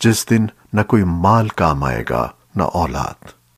جس دن نہ کوئی مال کام آئے گا نہ اولاد۔